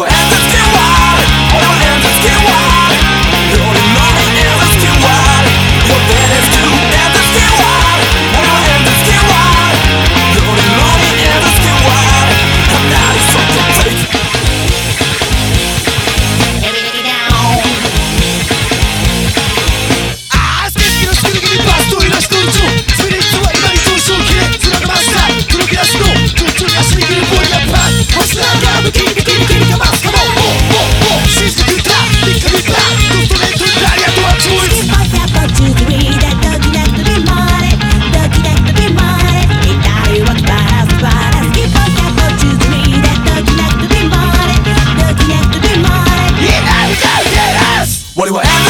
were What do I